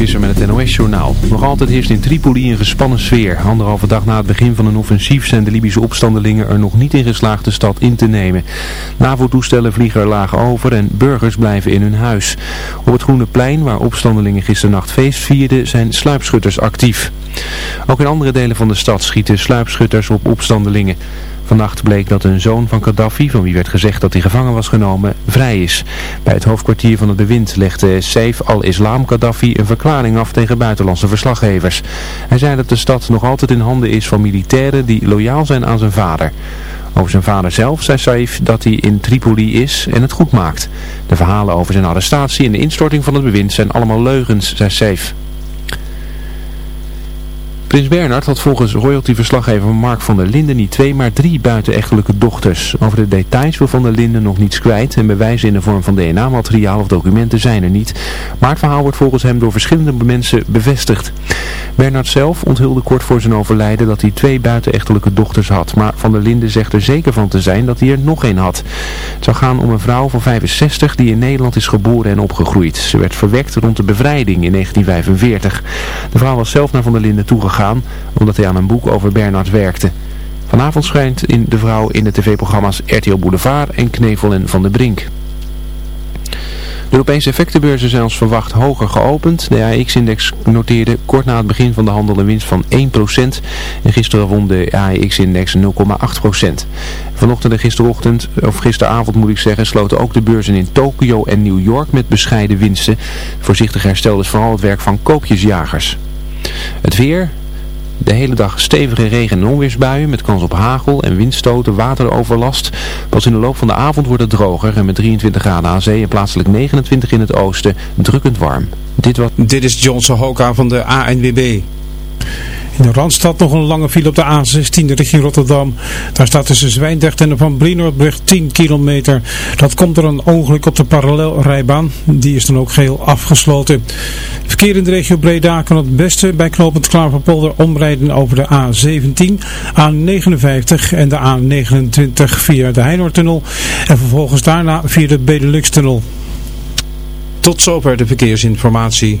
Visser met het NOS-journaal. Nog altijd heerst in Tripoli een gespannen sfeer. Anderhalve dag na het begin van een offensief zijn de Libische opstandelingen er nog niet in geslaagd de stad in te nemen. NAVO-toestellen vliegen er laag over en burgers blijven in hun huis. Op het Groene Plein, waar opstandelingen gisternacht feest vierden, zijn sluipschutters actief. Ook in andere delen van de stad schieten sluipschutters op opstandelingen. Vannacht bleek dat een zoon van Gaddafi, van wie werd gezegd dat hij gevangen was genomen, vrij is. Bij het hoofdkwartier van het bewind legde Saif al-Islam Gaddafi een verklaring af tegen buitenlandse verslaggevers. Hij zei dat de stad nog altijd in handen is van militairen die loyaal zijn aan zijn vader. Over zijn vader zelf zei Saif dat hij in Tripoli is en het goed maakt. De verhalen over zijn arrestatie en de instorting van het bewind zijn allemaal leugens, zei Saif. Prins Bernhard had volgens royalty-verslaggever Mark van der Linden niet twee, maar drie buitenechtelijke dochters. Over de details wil van der Linden nog niets kwijt en bewijzen in de vorm van DNA-materiaal of documenten zijn er niet. Maar het verhaal wordt volgens hem door verschillende mensen bevestigd. Bernhard zelf onthulde kort voor zijn overlijden dat hij twee buitenechtelijke dochters had, maar van der Linden zegt er zeker van te zijn dat hij er nog één had. Het zou gaan om een vrouw van 65 die in Nederland is geboren en opgegroeid. Ze werd verwekt rond de bevrijding in 1945. De vrouw was zelf naar van der Linden toegegaan omdat hij aan een boek over Bernard werkte. Vanavond schijnt in de vrouw in de tv-programma's RTL Boulevard en Knevel en Van de Brink. De Europese effectenbeurzen zijn als verwacht hoger geopend. De AEX-index noteerde kort na het begin van de handel een winst van 1%. En gisteren won de AEX-index 0,8%. Vanochtend en gisterochtend, of gisteravond moet ik zeggen, sloten ook de beurzen in Tokio en New York met bescheiden winsten. Voorzichtig herstel is vooral het werk van koopjesjagers. Het weer, de hele dag stevige regen- en onweersbuien met kans op hagel en windstoten, wateroverlast. Pas in de loop van de avond wordt het droger en met 23 graden aan zee en plaatselijk 29 in het oosten drukkend warm. Dit, wat... Dit is Johnson Hoka van de ANWB. In de Randstad nog een lange file op de A16 richting Rotterdam. Daar staat tussen Zwijndrecht en Van Brienoordbrug 10 kilometer. Dat komt door een ongeluk op de parallelrijbaan. Die is dan ook geheel afgesloten. Verkeer in de regio Breda kan het beste bij knooppunt Klaverpolder omrijden over de A17, A59 en de A29 via de Heinoortunnel. En vervolgens daarna via de Benelux-tunnel. Tot zover de verkeersinformatie.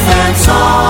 ZFM Zandvoort.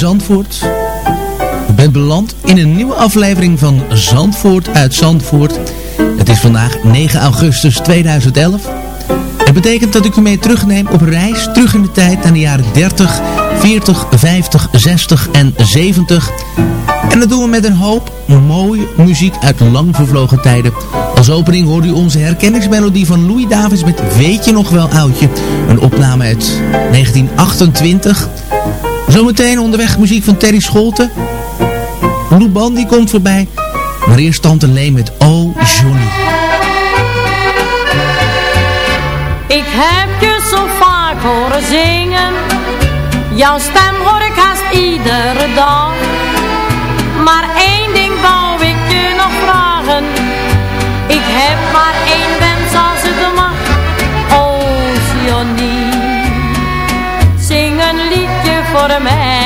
Zandvoort. U bent beland in een nieuwe aflevering van Zandvoort uit Zandvoort. Het is vandaag 9 augustus 2011. Het betekent dat ik u mee terugneem op reis terug in de tijd naar de jaren 30, 40, 50, 60 en 70. En dat doen we met een hoop mooie muziek uit lang vervlogen tijden. Als opening hoort u onze herkenningsmelodie van Louis Davids met Weet je nog wel oudje? Een opname uit 1928. Zometeen onderweg muziek van Terry Scholten. Lou Bandy komt voorbij. Maar eerst Tante Lee met Oh Johnny. Ik heb je zo vaak horen zingen. Jouw stem hoor ik haast iedere dag. Maar één ding wou ik je nog vragen. Ik heb maar één wens als het mag. Oh Johnny. Voor mij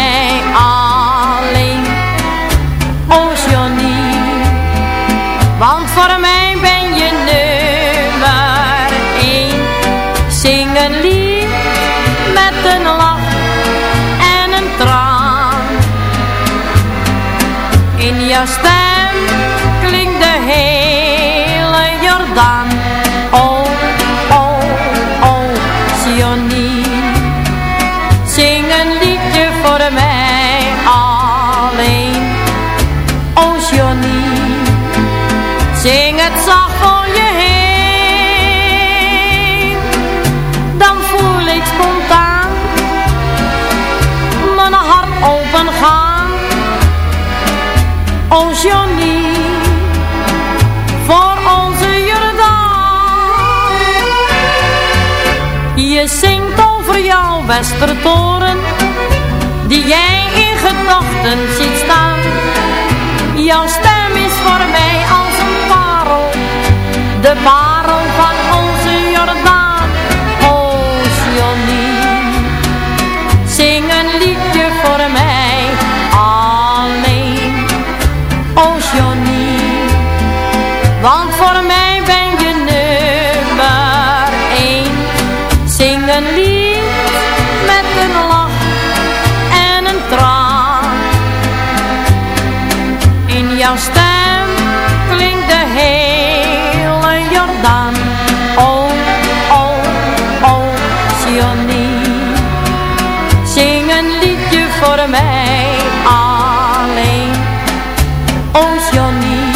de parel Johnny,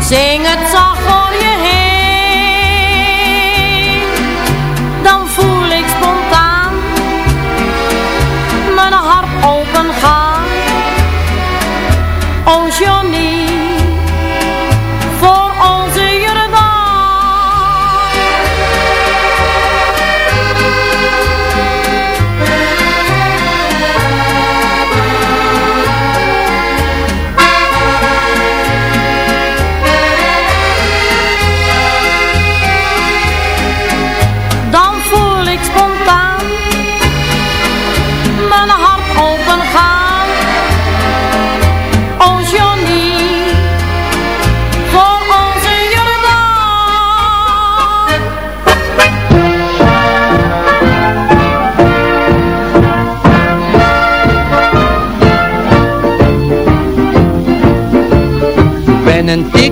zing het zacht voor je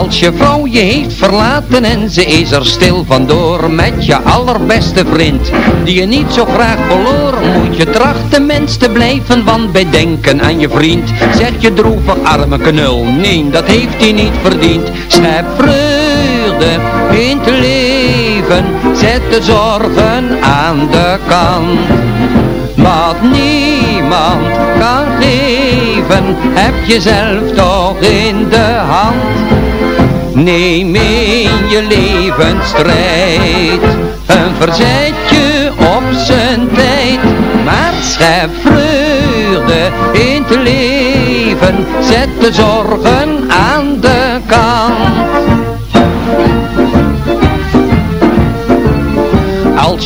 Als je vrouw je heeft verlaten en ze is er stil vandoor Met je allerbeste vriend, die je niet zo graag verloor Moet je trachten mens te blijven, want bij denken aan je vriend Zeg je droevig arme knul, nee dat heeft hij niet verdiend. Schep vreugde in het leven, zet de zorgen aan de kant wat niemand kan geven, heb je zelf toch in de hand. Neem in je leven strijd, een verzetje op zijn tijd. Maar schep vreugde in het leven, zet de zorgen aan de kant.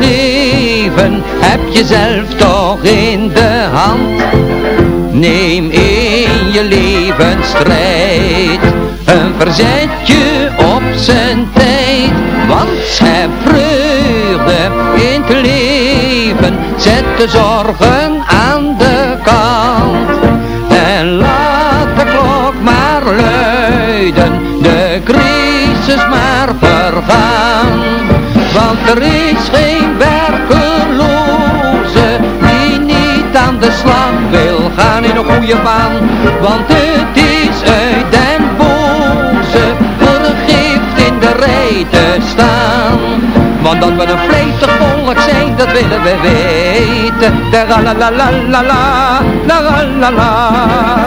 geven, heb je zelf toch in de hand. Neem in je leven strijd, een verzetje op zijn tijd. Want schep vreugde in het leven, zet de zorgen aan de kant. Baan. Want het is uit den boze gift in de rij te staan. Want dat we een vleesig volk zijn, dat willen we weten. Da la la la la la la, la la la.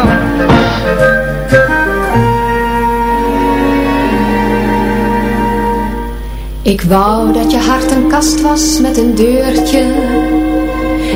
Ik wou dat je hart een kast was met een deurtje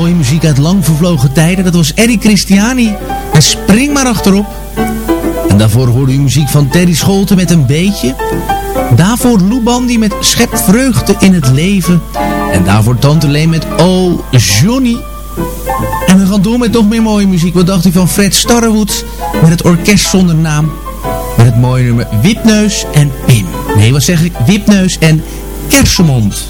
Mooie muziek uit lang vervlogen tijden. Dat was Eddie Christiani. En spring maar achterop. En daarvoor hoorde u muziek van Terry Scholten met een beetje. Daarvoor Lou Bandy met Schep vreugde in het leven. En daarvoor Tante Leen met Oh Johnny. En we gaan door met nog meer mooie muziek. Wat dacht u van Fred Starrewood met het orkest zonder naam? Met het mooie nummer Wipneus en Pim. Nee, wat zeg ik? Wipneus en Kersenmond.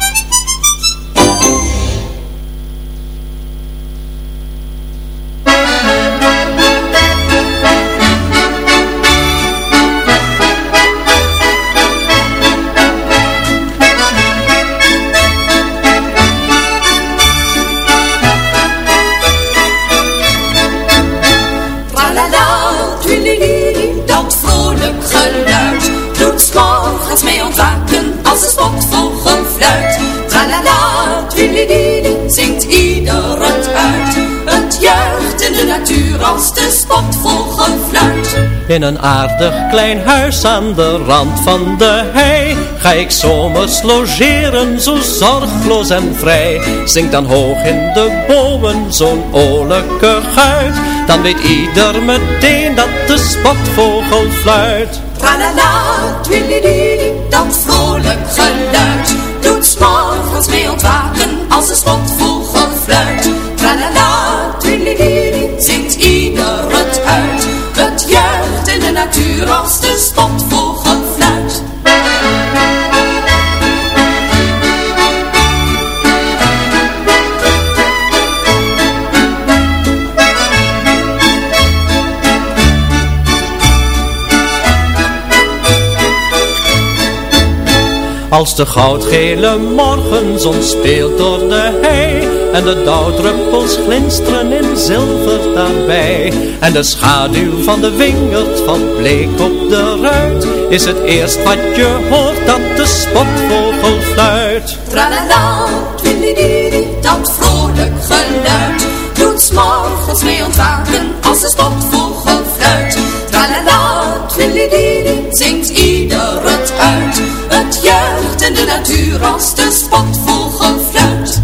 In een aardig klein huis aan de rand van de hei. Ga ik zomers logeren, zo zorgloos en vrij. Zing dan hoog in de bomen zo'n olijke guit. Dan weet ieder meteen dat de spotvogel fluit. Tralala, twilididi, dat vrolijk geluid. Doet s'morgens mee ontwaken als de spotvogel fluit. Tralala, twilididi, natuur als de spotvogel Als de goudgele morgenzon speelt door de hei. En de dauwdruppels glinsteren in zilver daarbij. En de schaduw van de wingerd valt bleek op de ruit. Is het eerst wat je hoort dat de spotvogel fluit. Tralala, twilididi, dat vrolijk geluid. Doet s'morgens mee ontwaken als de spotvogel fluit. Tralala, twilididi, zingt ieder in de natuur als de spotvogel fluit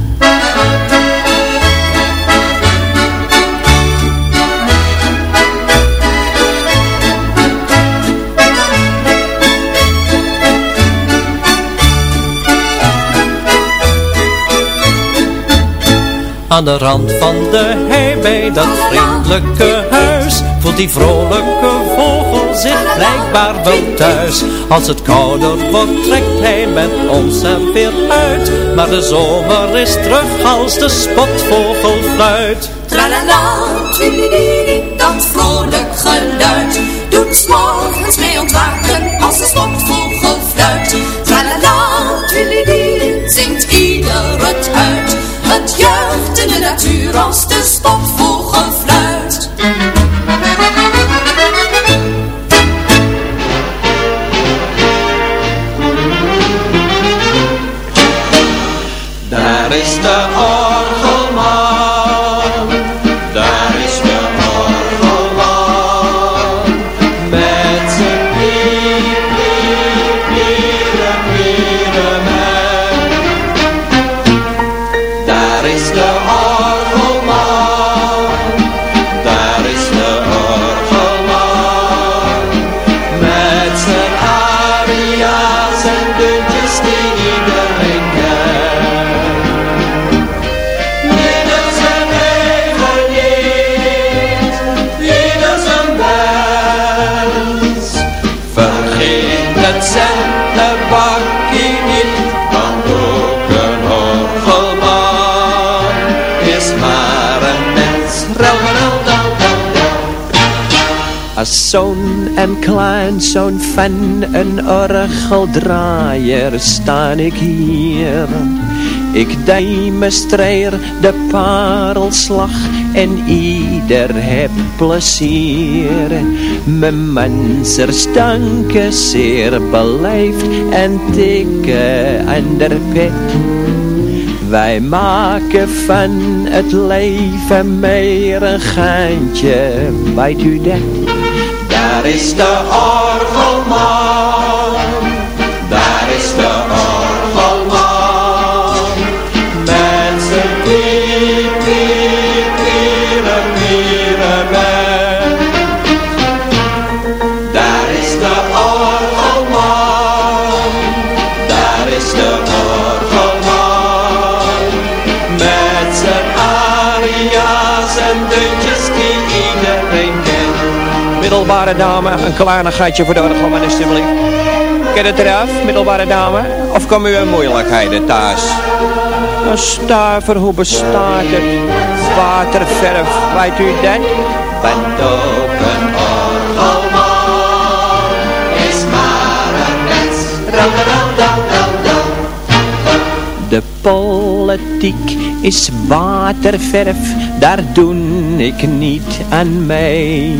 Aan de rand van de hei bij dat vriendelijke huis Voelt die vrolijke vogel zich blijkbaar wel thuis. Als het kouder wordt trekt hij met ons er weer uit. Maar de zomer is terug als de spotvogel fluit. Tralala, twilididi, dat vrolijk geluid. Doet s'morgens mee ontwaken als de spotvogel fluit. Tralala, twilididi, zingt ieder het uit. Het juicht in de natuur als de spotvogel fluit Zoon en kleinzoon van een orgeldraaier sta ik hier. Ik demonstreer de parelslag en ieder heb plezier. Mijn mensers danken zeer beleefd en tikken aan de. Wij maken van het leven meer een geintje, weet u dat? Daar is de orgelman, Middelbare dame, een kleinigheidje voor de orgelman alsjeblieft. Ken het eraf, middelbare dame? Of komen u in moeilijkheden thuis? Een stuiver, hoe bestaat het? Waterverf, weet u dat? Bent ook een orgelman, is maar een mens. De politiek is waterverf, daar doe ik niet aan mee.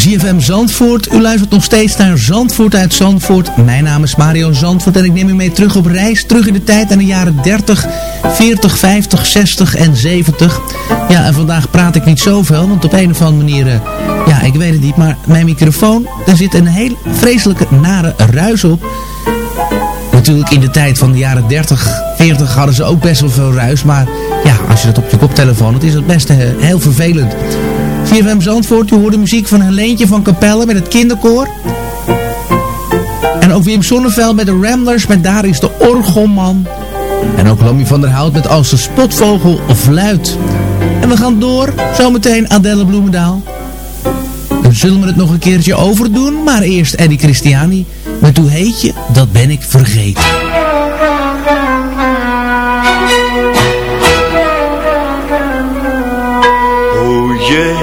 ZFM Zandvoort. U luistert nog steeds naar Zandvoort uit Zandvoort. Mijn naam is Mario Zandvoort en ik neem u mee terug op reis. Terug in de tijd aan de jaren 30, 40, 50, 60 en 70. Ja, en vandaag praat ik niet zoveel, want op een of andere manier... eh, ja, ik weet het niet, maar mijn microfoon... daar zit een heel vreselijke, nare ruis op. Natuurlijk in de tijd van de jaren 30, 40 hadden ze ook best wel veel ruis. Maar ja, als je dat op je koptelefoon... het is het best eh, heel vervelend. CFM Zandvoort, u hoort de muziek van Helentje van Capelle met het kinderkoor. En ook Wim Sonneveld met de Ramblers met Daar is de Orgelman. En ook Lammy van der Hout met Als de Spotvogel fluit. En we gaan door, zometeen Adelle Bloemendaal. Dan zullen we het nog een keertje overdoen, maar eerst Eddie Christiani met Hoe heet je, dat ben ik vergeten.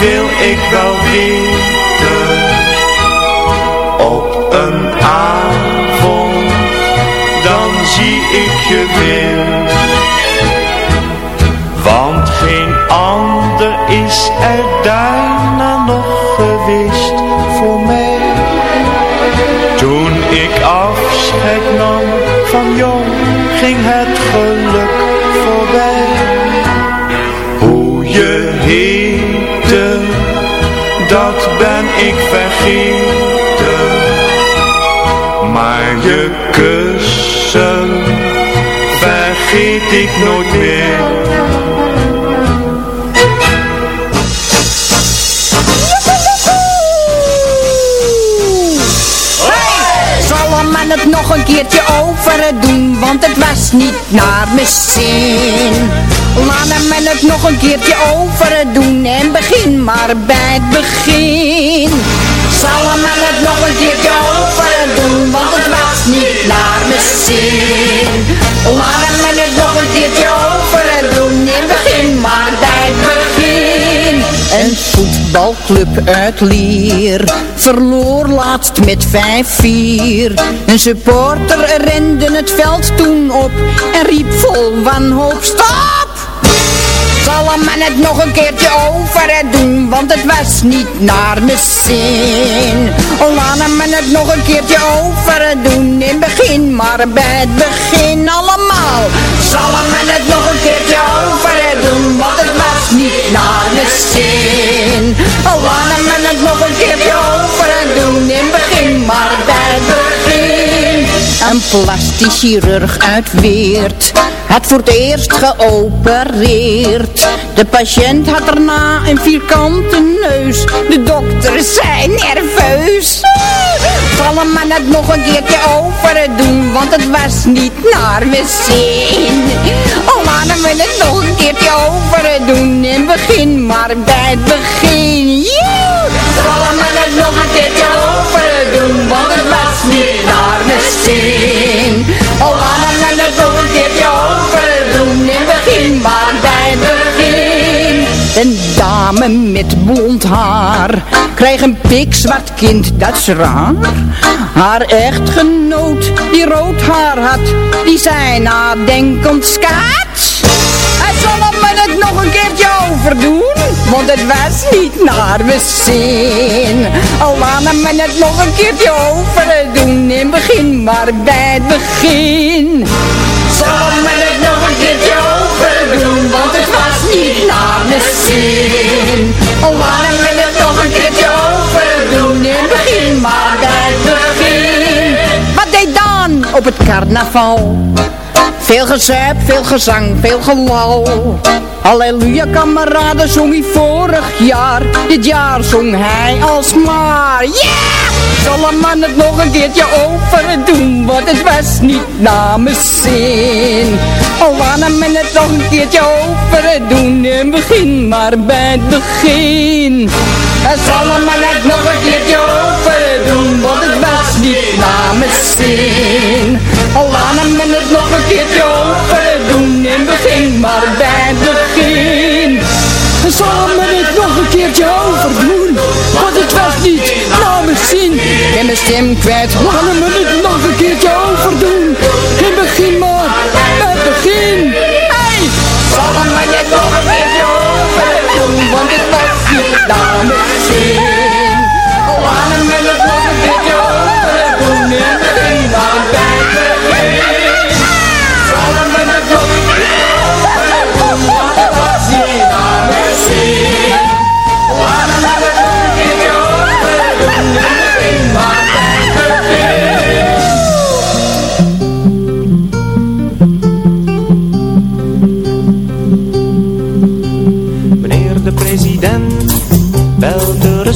wil ik wel weten. Op een avond, dan zie ik je weer. Want geen ander is er daarna nog geweest voor mij. Toen ik ik vergeten. Maar je kussen vergeet ik nooit meer. Keertje over doen, want het was niet naar mijn zin. Laat man het nog een keertje over doen en begin maar bij het begin. Zal man het nog een keertje over doen, want het was niet naar mijn zin. Laat man het nog een keertje over doen en begin maar bij het begin. Een voetbalclub uit Lier verloor laatst met 5-4. Een supporter rende het veld toen op en riep vol wanhoop stop! Zal man het nog een keertje over doen, want het was niet naar mijn zin. Oh, laat hem het nog een keertje over doen, in begin maar bij het begin allemaal. Zal man het nog een keertje over doen, want het was niet naar mijn zin. Oh, laat hem het nog een keertje over doen, in begin maar bij begin. Een plastisch chirurg uit Weert had voor het eerst geopereerd. De patiënt had daarna een vierkante neus. De dokter zei nerveus. Zal een man het nog een keertje over doen, want het was niet naar mijn zin. Oh, laten we het nog een keertje over doen en begin maar bij het begin. Joe! Zal een man het nog een keertje over doen, want het was niet naar mijn met blond haar. Krijgt een pikzwart kind, dat is raar. Haar echtgenoot, die rood haar had Die zei nadenkend skat Hij zal me het nog een keertje overdoen Want het was niet naar mijn zin. Al laat me het nog een keertje overdoen In begin maar bij het begin. Zal me het nog een keertje Want het was niet naar mijn zin Al laat me het nog een keertje overdoen In begin maar bij het begin Wat deed Dan op het carnaval? Veel gezep, veel gezang, veel gelal. Halleluja kameraden zong hij vorig jaar. Dit jaar zong hij alsmaar. Yeah! Zal een man het nog een keertje overdoen, want het was niet namens zin. Al wou men het nog een keertje overdoen, en begin maar bij het begin. En zal man het nog een keertje overdoen, want het was niet namens zin. Al wou men het nog een keertje overdoen, en begin maar bij het begin. En zal men het nog een keertje overdoen, want het was niet namens zin. En mijn stem kwijt, laten we het nog een keertje overdoen. En begin maar namens zin.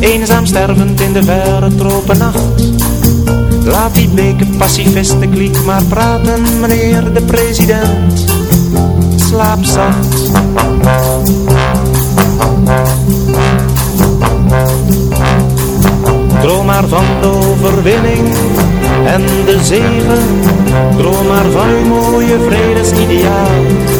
Eenzaam stervend in de verre tropennacht. Laat die bleke pacifisten kliek maar praten, meneer de president. Slaap zacht. Droom maar van de overwinning en de zegen. Droom maar van uw mooie vredesideaal.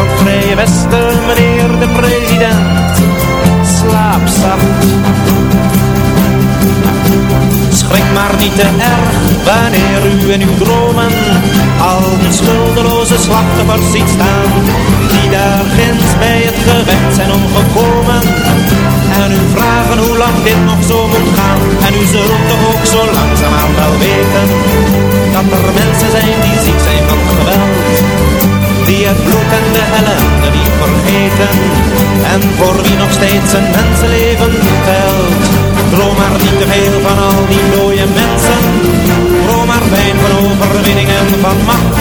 van Vrije Westen Meneer de president. Slaap zacht. Schrik maar niet te erg wanneer u in uw dromen Al die schuldeloze slachtoffers ziet staan Die daar ginds bij het gewend zijn omgekomen. En u vragen hoe lang dit nog zo moet gaan En u zult toch ook zo langzaamaan wel weten Dat er mensen zijn die ziek zijn van geweld die het bloed en de ellende niet vergeten En voor wie nog steeds een mensenleven telt. Droom maar niet te veel van al die mooie mensen. Droom maar fijn van overwinning en van macht.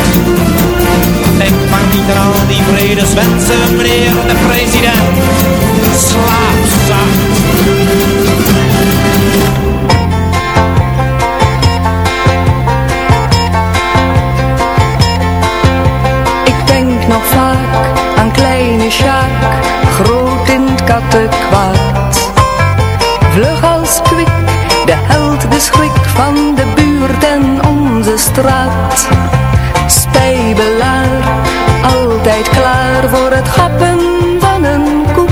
Denk maar niet aan al die vredeswensen, meneer de president. Slaap zacht kattenkwaad. Vlug als kwik, de held, de schrik van de buurt en onze straat. Spijbelaar, altijd klaar voor het gappen van een koek.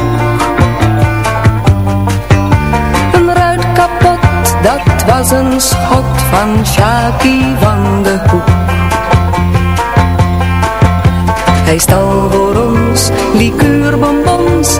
Een ruit kapot, dat was een schot van Sjaakie van de Hoek. Hij stal voor ons liqueurbonbons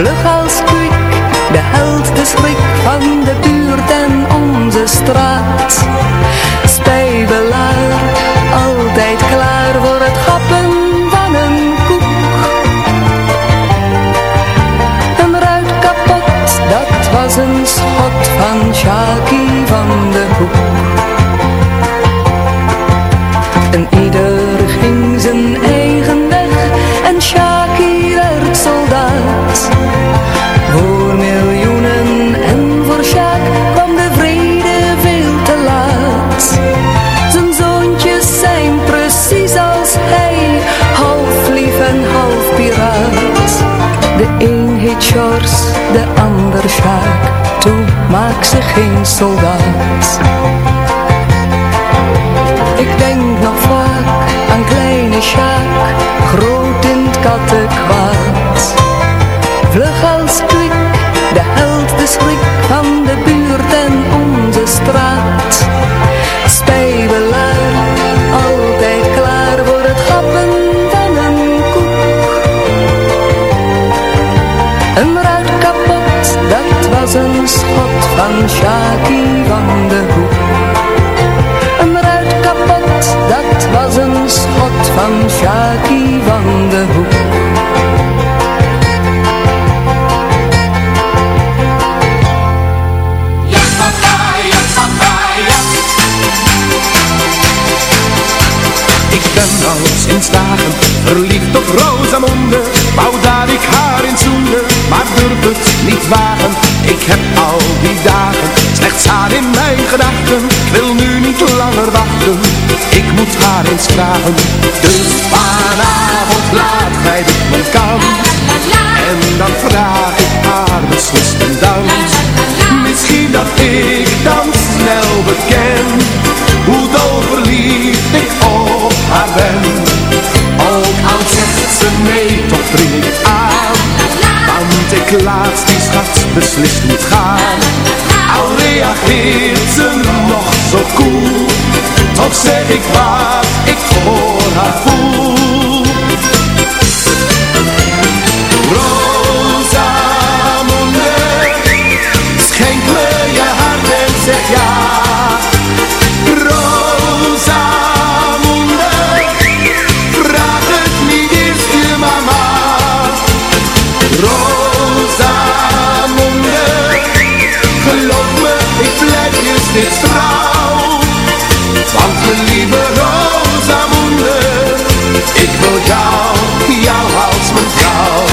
Vlug als kwik, de held, de schrik van de buurt en onze straat. Spijbelaar, altijd klaar voor het happen van een koek. Een ruit kapot, dat was een schot van Shaki van de Hoek. Half lief en half piraat. De een heet Sjors, de ander Sjaak, toe maak ze geen soldaat. Ik denk nog vaak aan kleine Sjaak, groot in het kattenkwaad. Vlug als kwik, de held, de schrik van de buurt en onze straat. Een ruit kapot, dat was een schot van Shaki van de Hoek. Een ruit kapot, dat was een schot van Shaki van de Hoek. Ik ben al sinds dagen verliefd op Rosamunde niet wagen. Ik heb al die dagen slechts haar in mijn gedachten. Ik wil nu niet langer wachten, ik moet haar eens vragen. Dus vanavond laat mij dit men kan. En dan vraag ik haar beslist een Misschien dat ik dan snel beken Hoe dol verliefd ik op haar ben. Ook al zegt ze nee, toch dring ik laat die schat beslist niet gaan. Al reageert ze nog zo koel. Toch zeg ik wat ik voor haar voel. Rosamunde Schenk me je hart en zeg ja Ik wil jou, jou als mijn vrouw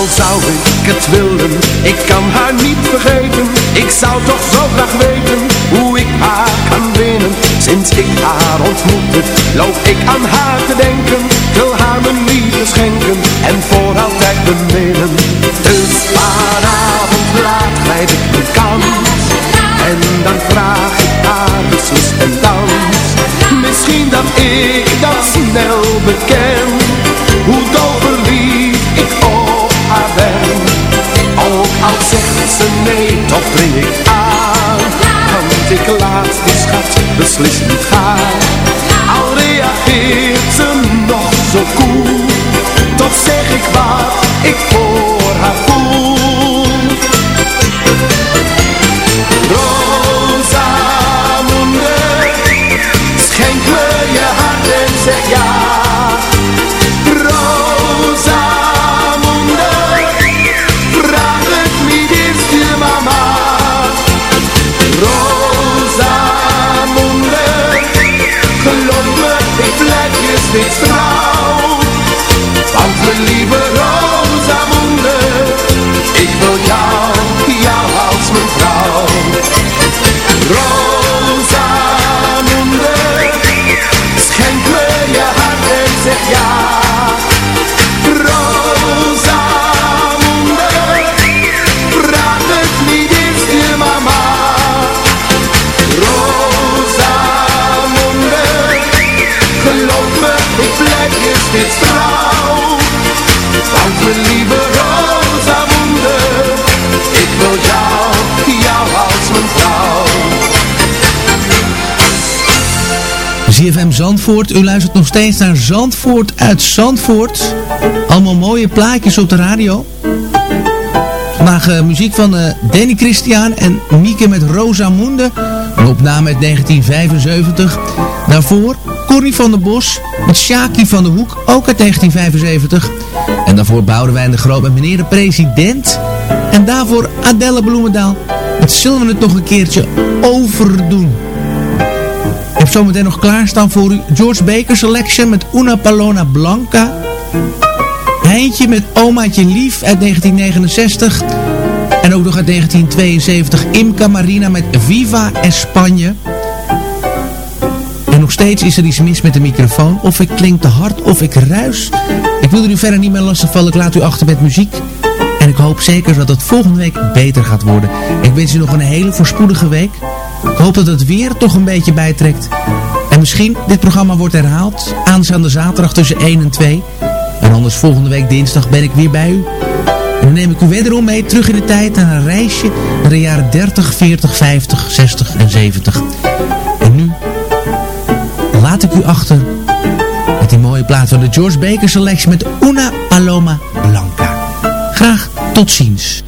al zou ik het willen, ik kan haar niet vergeten. Ik zou toch zo graag weten hoe ik haar kan winnen. Sinds ik haar ontmoette, loop ik aan haar te denken. Wil haar mijn liefde schenken en voor altijd beminnen. Dus vanavond laat mij een kans En dan vraag ik Misschien dat ik dan snel beken. Hoe dol verliefd ik op haar ben Ook al zegt ze nee, toch dring ik aan. Want ik laat die schat beslist niet gaan. Al reageert ze nog zo koel. Toch zeg ik wat ik voel lieve rosa. Ik wil jou, jou als mijn vrouw. ZFM Zandvoort, u luistert nog steeds naar Zandvoort uit Zandvoort. Allemaal mooie plaatjes op de radio. Vandaag eh, muziek van eh, Danny Christian en Mieke met Rosamunde. Een opname uit 1975. Daarvoor Corrie van der Bos met Shaki van de Hoek, ook uit 1975. En daarvoor wij de Groot met meneer de president. En daarvoor Adelle Bloemendaal. Het zullen we het nog een keertje overdoen. Ik heb zometeen nog klaarstaan voor u George Baker Selection met Una Palona Blanca. Heintje met Omaatje Lief uit 1969. En ook nog uit 1972 Imca Marina met Viva España. En nog steeds is er iets mis met de microfoon. Of ik klink te hard of ik ruis. Ik wil u verder niet meer lastigvallen. Ik laat u achter met muziek. En ik hoop zeker dat het volgende week beter gaat worden. Ik wens u nog een hele voorspoedige week. Ik hoop dat het weer toch een beetje bijtrekt. En misschien dit programma wordt herhaald. Aanstaande zaterdag tussen 1 en 2. En anders volgende week dinsdag ben ik weer bij u. En dan neem ik u wederom mee terug in de tijd naar een reisje naar de jaren 30, 40, 50, 60 en 70. En nu laat ik u achter die mooie plaat van de George Baker Selection met Una Paloma Blanca. Graag tot ziens.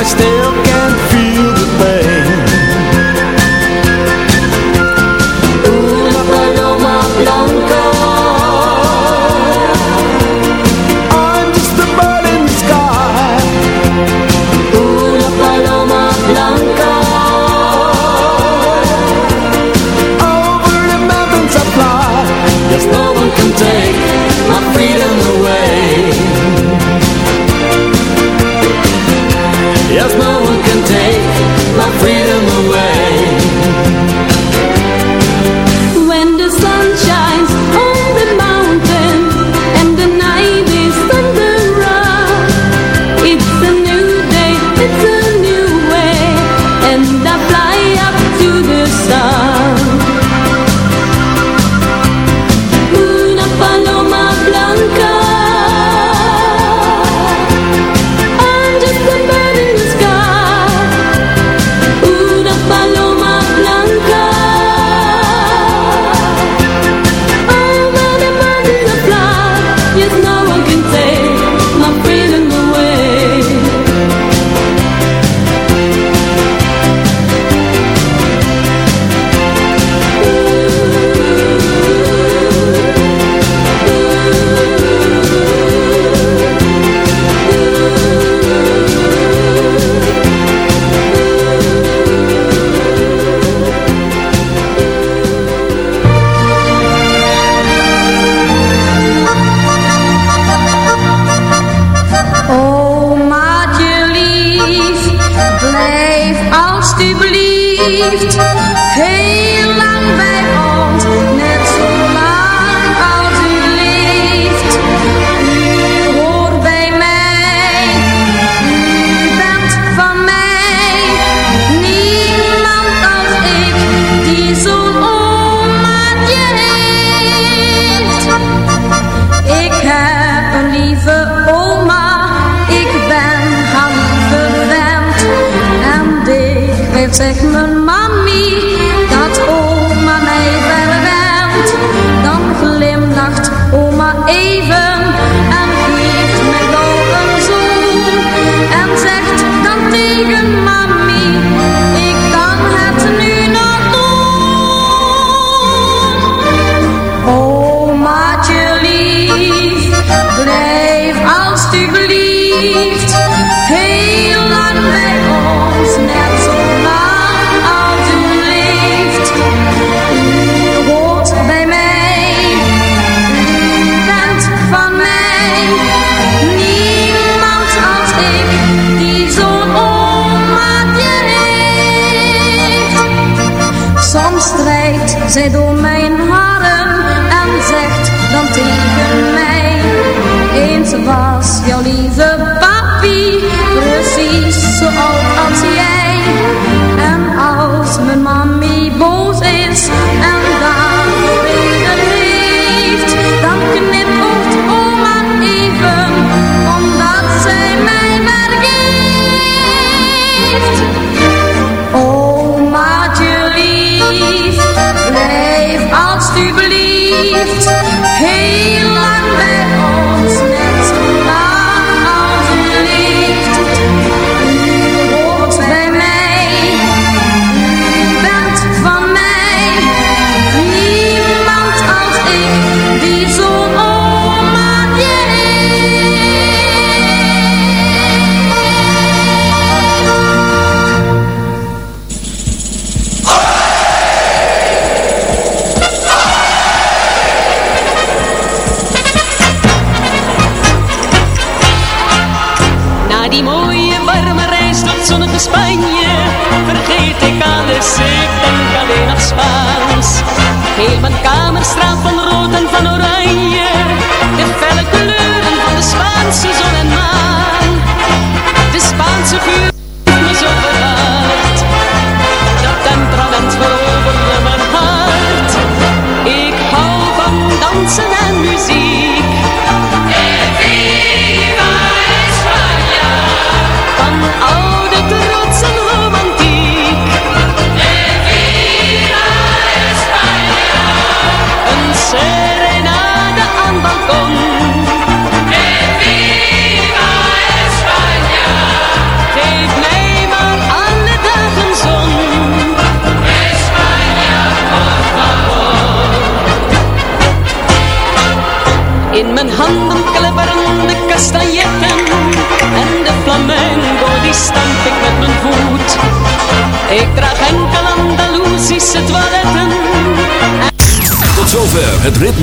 I still